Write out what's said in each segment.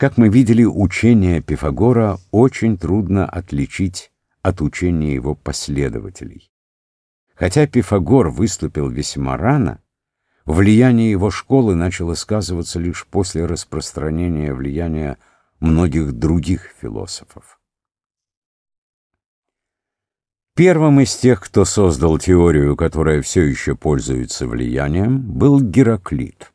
Как мы видели, учение Пифагора очень трудно отличить от учения его последователей. Хотя Пифагор выступил весьма рано, влияние его школы начало сказываться лишь после распространения влияния многих других философов. Первым из тех, кто создал теорию, которая все еще пользуется влиянием, был Гераклит.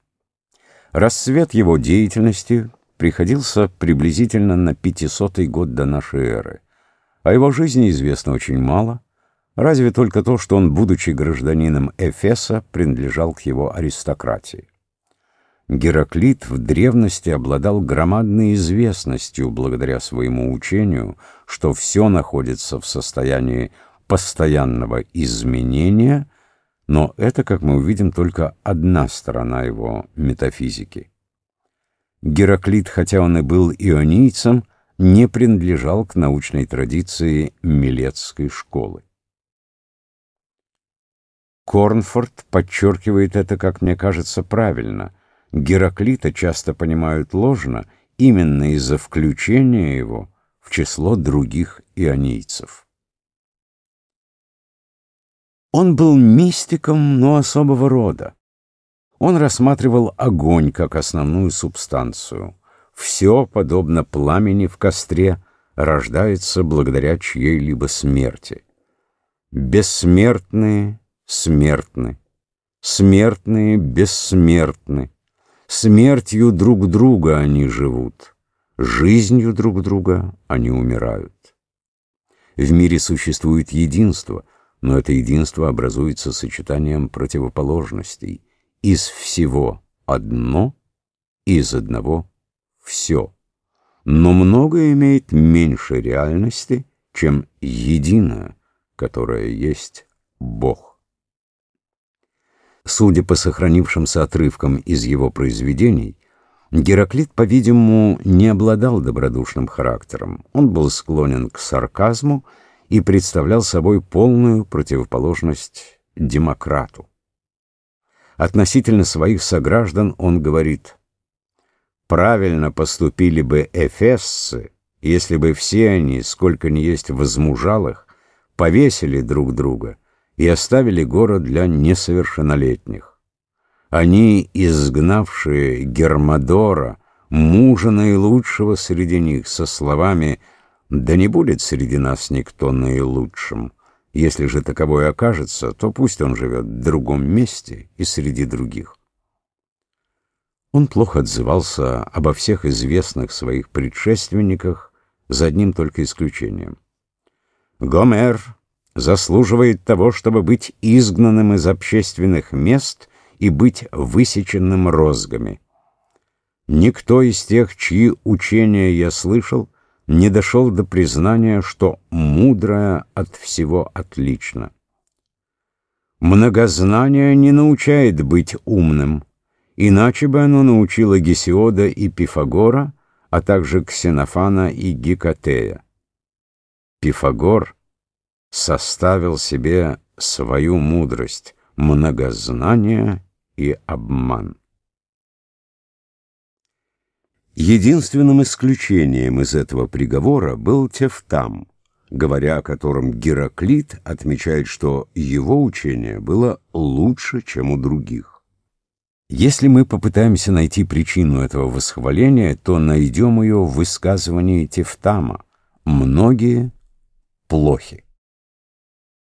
Рассвет его деятельности приходился приблизительно на 500 год до нашей эры. О его жизни известно очень мало, разве только то, что он, будучи гражданином Эфеса, принадлежал к его аристократии. Гераклит в древности обладал громадной известностью благодаря своему учению, что все находится в состоянии постоянного изменения, но это, как мы увидим, только одна сторона его метафизики. Гераклит, хотя он и был ионийцем, не принадлежал к научной традиции Милетской школы. Корнфорд подчеркивает это, как мне кажется, правильно. Гераклита часто понимают ложно именно из-за включения его в число других ионийцев. Он был мистиком, но особого рода. Он рассматривал огонь как основную субстанцию. Все, подобно пламени в костре, рождается благодаря чьей-либо смерти. Бессмертные смертны, смертные бессмертны. Смертью друг друга они живут, жизнью друг друга они умирают. В мире существует единство, но это единство образуется сочетанием противоположностей — из всего одно, из одного все. Но многое имеет меньше реальности, чем единое, которое есть Бог. Судя по сохранившимся отрывкам из его произведений, Гераклит, по-видимому, не обладал добродушным характером. Он был склонен к сарказму и представлял собой полную противоположность демократу. Относительно своих сограждан он говорит, «Правильно поступили бы эфесцы, если бы все они, сколько ни есть возмужалых, повесили друг друга и оставили город для несовершеннолетних. Они, изгнавшие Гермодора, мужа наилучшего среди них, со словами «Да не будет среди нас никто наилучшим», если же таковой окажется, то пусть он живет в другом месте и среди других. Он плохо отзывался обо всех известных своих предшественниках, за одним только исключением. Гомер заслуживает того, чтобы быть изгнанным из общественных мест и быть высеченным розгами. Никто из тех, чьи учения я слышал, не дошел до признания, что мудрое от всего отлично. Многознание не научает быть умным, иначе бы оно научило Гесиода и Пифагора, а также Ксенофана и Гекатея. Пифагор составил себе свою мудрость, многознание и обман. Единственным исключением из этого приговора был Тефтам, говоря о котором Гераклит отмечает, что его учение было лучше, чем у других. Если мы попытаемся найти причину этого восхваления, то найдем ее в высказывании Тефтама «многие плохи».